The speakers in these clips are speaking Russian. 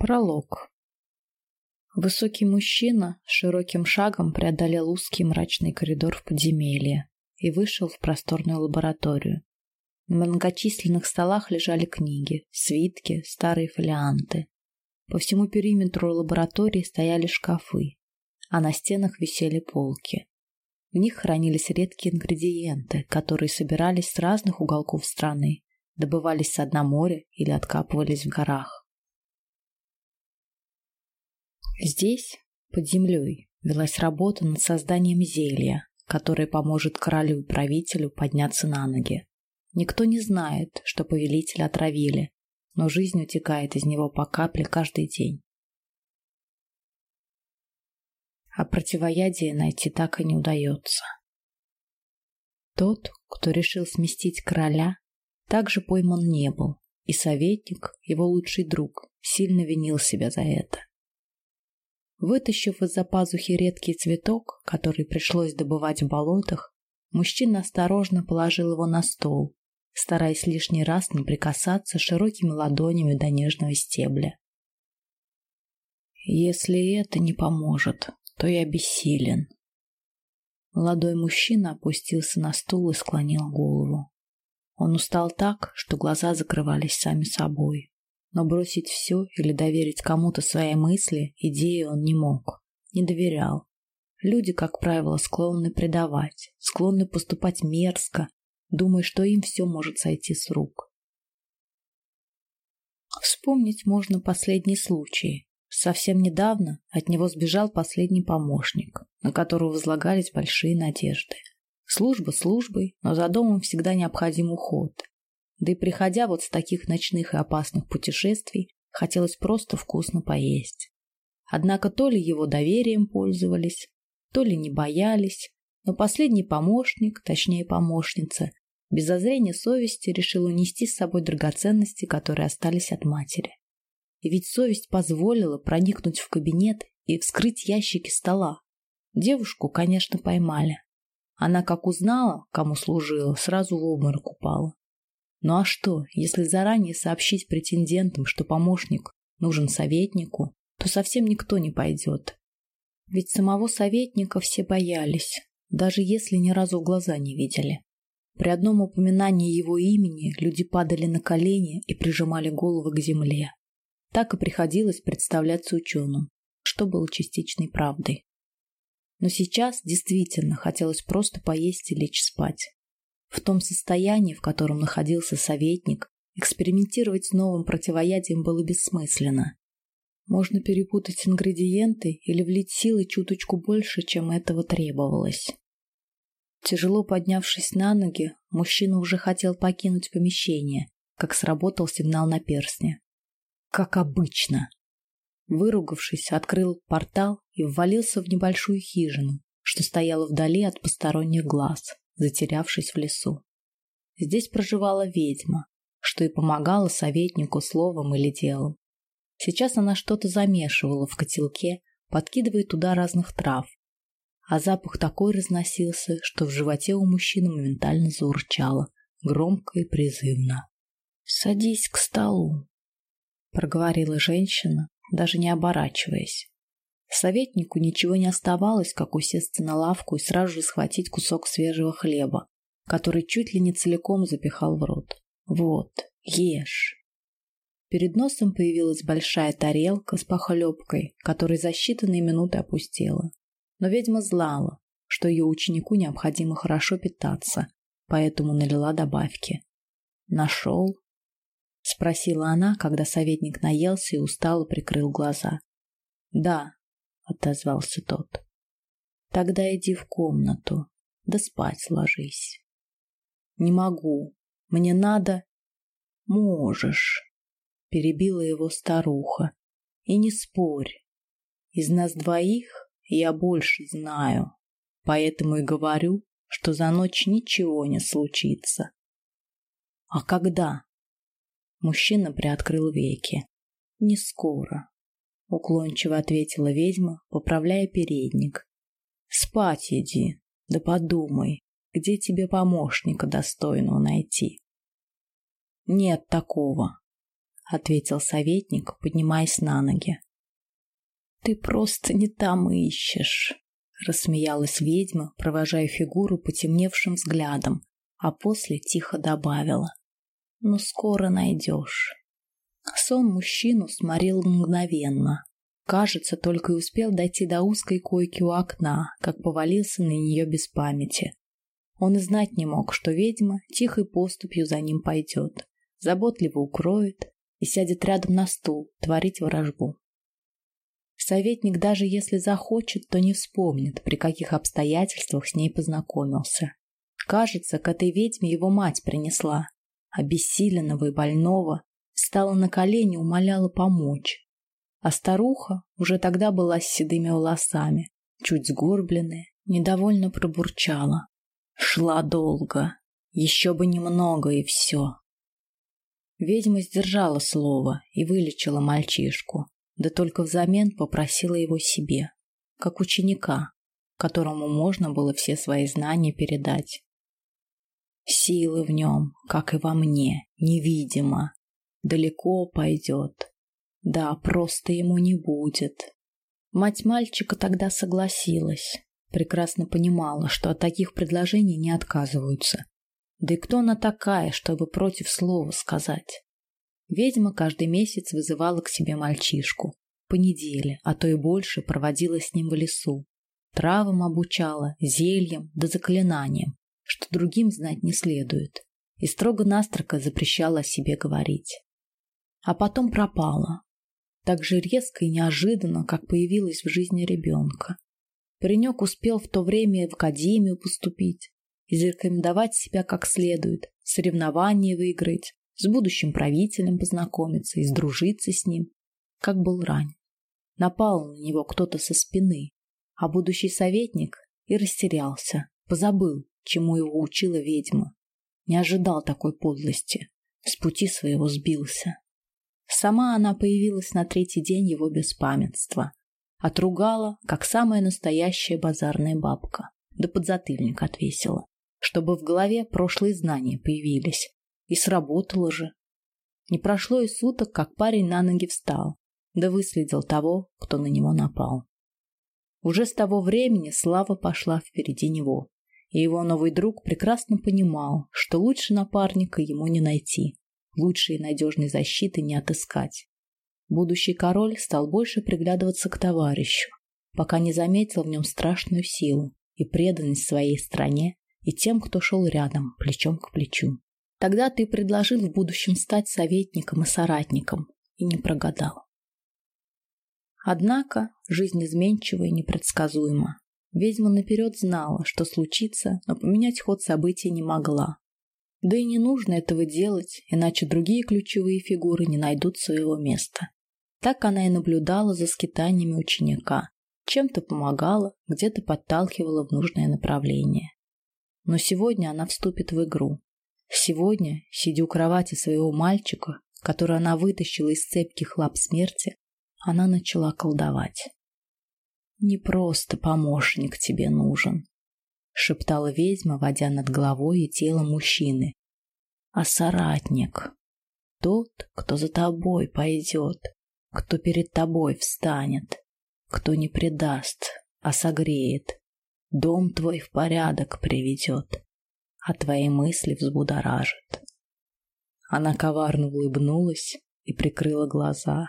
Пролог. Высокий мужчина широким шагом преодолел узкий мрачный коридор в подземелье и вышел в просторную лабораторию. На многочисленных столах лежали книги, свитки, старые фолианты. По всему периметру лаборатории стояли шкафы, а на стенах висели полки. В них хранились редкие ингредиенты, которые собирались с разных уголков страны, добывались с дна моря или откапывались в горах. Здесь, под землей, велась работа над созданием зелья, которое поможет королю и правителю подняться на ноги. Никто не знает, что повелителя отравили, но жизнь утекает из него по капле каждый день. А противоядие найти так и не удается. Тот, кто решил сместить короля, также пойман не был, и советник, его лучший друг, сильно винил себя за это. Вытащив из-за пазухи редкий цветок, который пришлось добывать в болотах, мужчина осторожно положил его на стол, стараясь лишний раз не прикасаться широкими ладонями до нежного стебля. Если это не поможет, то я бессилен. Молодой мужчина опустился на стул и склонил голову. Он устал так, что глаза закрывались сами собой но бросить все или доверить кому-то свои мысли, идеи он не мог, не доверял. Люди, как правило, склонны предавать, склонны поступать мерзко, думая, что им все может сойти с рук. Вспомнить можно последний случай. Совсем недавно от него сбежал последний помощник, на которого возлагались большие надежды. Служба службой, но за домом всегда необходим уход. Да и приходя вот с таких ночных и опасных путешествий, хотелось просто вкусно поесть. Однако то ли его доверием пользовались, то ли не боялись, но последний помощник, точнее помощница, без зазрения совести решил унести с собой драгоценности, которые остались от матери. И ведь совесть позволила проникнуть в кабинет и вскрыть ящики стола. Девушку, конечно, поймали. Она, как узнала, кому служила, сразу в обморок упала. Ну а что, если заранее сообщить претендентам, что помощник нужен советнику, то совсем никто не пойдет. Ведь самого советника все боялись, даже если ни разу в глаза не видели. При одном упоминании его имени люди падали на колени и прижимали головы к земле. Так и приходилось представляться ученым, что было частичной правдой. Но сейчас действительно хотелось просто поесть и лечь спать. В том состоянии, в котором находился советник, экспериментировать с новым противоядием было бессмысленно. Можно перепутать ингредиенты или влить силы чуточку больше, чем этого требовалось. Тяжело поднявшись на ноги, мужчина уже хотел покинуть помещение, как сработал сигнал на перстне. Как обычно. Выругавшись, открыл портал и ввалился в небольшую хижину, что стояла вдали от посторонних глаз затерявшись в лесу. Здесь проживала ведьма, что и помогала советнику словом или делом. Сейчас она что-то замешивала в котелке, подкидывая туда разных трав. А запах такой разносился, что в животе у мужчины моментально заурчало, громко и призывно. «Садись к столу», — проговорила женщина, даже не оборачиваясь. Советнику ничего не оставалось, как усесться на лавку и сразу же схватить кусок свежего хлеба, который чуть ли не целиком запихал в рот. Вот, ешь. Перед носом появилась большая тарелка с похлебкой, которая за считанные минуты опустела. Но ведьма знала, что ее ученику необходимо хорошо питаться, поэтому налила добавки. «Нашел?» — спросила она, когда советник наелся и устало прикрыл глаза. «Да», отозвался тот. Тогда иди в комнату, да спать ложись. Не могу. Мне надо. Можешь, перебила его старуха. И не спорь. Из нас двоих я больше знаю, поэтому и говорю, что за ночь ничего не случится. А когда? Мужчина приоткрыл веки. Не скоро уклончиво ответила ведьма, поправляя передник. Спать иди, да подумай, где тебе помощника достойного найти. Нет такого, ответил советник, поднимаясь на ноги. Ты просто не там ищешь, рассмеялась ведьма, провожая фигуру потемневшим взглядом, а после тихо добавила: "Но скоро найдешь». Сон мужчину сморил мгновенно. Кажется, только и успел дойти до узкой койки у окна, как повалился на нее без памяти. Он и знать не мог, что ведьма тихой поступью за ним пойдет, заботливо укроет и сядет рядом на стул творить ворожбу. Советник даже если захочет, то не вспомнит, при каких обстоятельствах с ней познакомился. Кажется, к этой ведьме его мать принесла, обессиленного и больного, стала на колени, умоляла помочь. А старуха уже тогда была с седыми волосами, чуть сгорбленная, недовольно пробурчала. Шла долго, еще бы немного и все. Ведьма сдержала слово и вылечила мальчишку, да только взамен попросила его себе, как ученика, которому можно было все свои знания передать. Силы в нем, как и во мне, невидимо. Далеко пойдет. Да, просто ему не будет. Мать мальчика тогда согласилась. Прекрасно понимала, что от таких предложений не отказываются. Да и кто она такая, чтобы против слова сказать? Ведьма каждый месяц вызывала к себе мальчишку. По неделе, а то и больше проводила с ним в лесу. Травам обучала, зельям да заклинаниям, что другим знать не следует. И строго-настрого запрещала о себе говорить. А потом пропала. Так же резко и неожиданно, как появилась в жизни ребенка. Паренек успел в то время в академию поступить, и зарекомендовать себя как следует, соревнования выиграть, с будущим правителем познакомиться и сдружиться с ним, как был ранен. Напал на него кто-то со спины, а будущий советник и растерялся, позабыл, чему его учила ведьма. Не ожидал такой подлости, с пути своего сбился. Сама она появилась на третий день его беспамятства, отругала, как самая настоящая базарная бабка, да подзатыльник отвесила чтобы в голове прошлые знания появились. И сработало же. Не прошло и суток, как парень на ноги встал, да выследил того, кто на него напал. Уже с того времени слава пошла впереди него, и его новый друг прекрасно понимал, что лучше напарника ему не найти, лучшей и надежной защиты не отыскать. Будущий король стал больше приглядываться к товарищу, пока не заметил в нем страшную силу и преданность своей стране и тем, кто шел рядом, плечом к плечу. Тогда ты предложил в будущем стать советником и соратником, и не прогадал. Однако жизнь изменчива и непредсказуема. Ведьма наперед знала, что случится, но поменять ход событий не могла. Да и не нужно этого делать, иначе другие ключевые фигуры не найдут своего места. Так она и наблюдала за скитаниями ученика. Чем-то помогала, где-то подталкивала в нужное направление. Но сегодня она вступит в игру. Сегодня, сидя у кровати своего мальчика, который она вытащила из цепких лап смерти, она начала колдовать. «Не просто помощник тебе нужен», — шептала ведьма, водя над головой и телом мужчины, «а соратник. Тот, кто за тобой пойдет, кто перед тобой встанет, кто не предаст, а согреет, Дом твой в порядок приведет, а твои мысли взбудоражит. Она коварно улыбнулась и прикрыла глаза.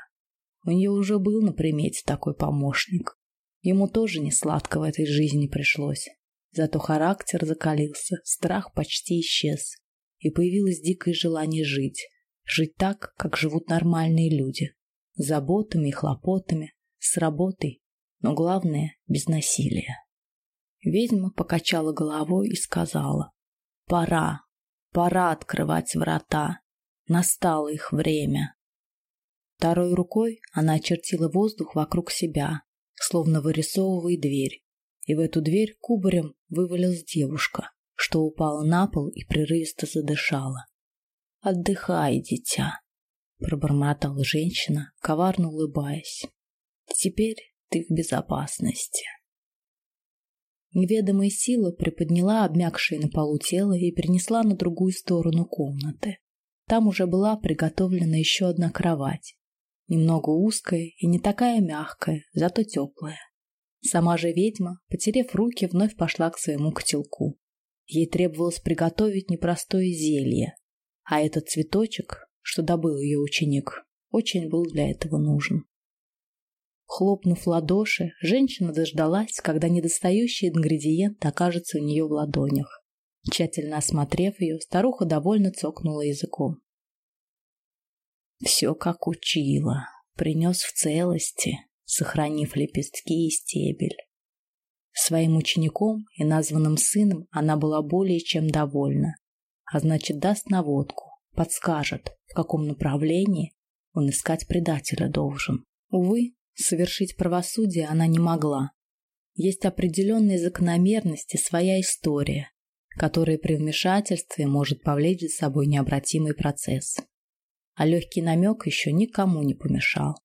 У нее уже был на примете такой помощник. Ему тоже не сладко в этой жизни пришлось. Зато характер закалился, страх почти исчез, и появилось дикое желание жить. Жить так, как живут нормальные люди. С заботами и хлопотами, с работой, но главное – без насилия. Ведьма покачала головой и сказала: "Пора, пора открывать врата. Настало их время". Второй рукой она очертила воздух вокруг себя, словно вырисовывая дверь. И в эту дверь кубарем вывалилась девушка, что упала на пол и прерывисто задышала. "Отдыхай, дитя", пробормотала женщина, коварно улыбаясь. "Теперь ты в безопасности". Неведомая сила приподняла обмякшее на полу тело и перенесла на другую сторону комнаты. Там уже была приготовлена еще одна кровать. Немного узкая и не такая мягкая, зато теплая. Сама же ведьма, потерев руки, вновь пошла к своему котелку. Ей требовалось приготовить непростое зелье, а этот цветочек, что добыл ее ученик, очень был для этого нужен. Хлопнув ладоши, женщина дождалась, когда недостающий ингредиент окажется у нее в ладонях. Тщательно осмотрев ее, старуха довольно цокнула языком. Все как учила, принес в целости, сохранив лепестки и стебель. Своим учеником и названным сыном она была более чем довольна, а значит даст наводку, подскажет, в каком направлении он искать предателя должен. Увы, совершить правосудие она не могла. Есть определенные закономерности, своя история, которая при вмешательстве может повлечь за собой необратимый процесс. А легкий намек еще никому не помешал.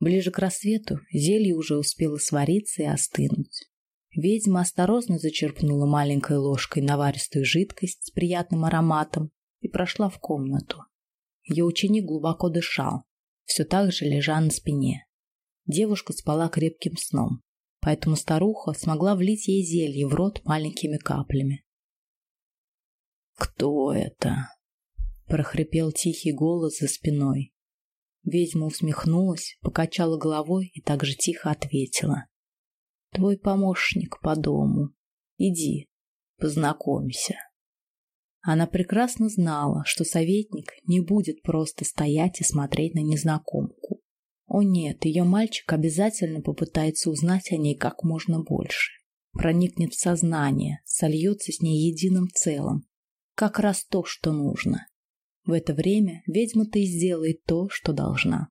Ближе к рассвету зелье уже успело свариться и остынуть. Ведьма осторожно зачерпнула маленькой ложкой наваристую жидкость с приятным ароматом и прошла в комнату. Ее ученик глубоко дышал, все так же лежа на спине. Девушка спала крепким сном, поэтому старуха смогла влить ей зелье в рот маленькими каплями. «Кто это?» – прохрипел тихий голос за спиной. Ведьма усмехнулась, покачала головой и также тихо ответила. «Твой помощник по дому. Иди, познакомься». Она прекрасно знала, что советник не будет просто стоять и смотреть на незнакомку. О нет, ее мальчик обязательно попытается узнать о ней как можно больше. Проникнет в сознание, сольется с ней единым целым. Как раз то, что нужно. В это время ведьма-то и сделает то, что должна.